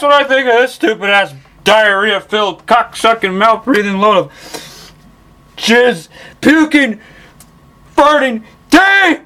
That's what I think of this stupid ass diarrhea filled, cock sucking, mouth breathing load of jizz, puking, farting, day!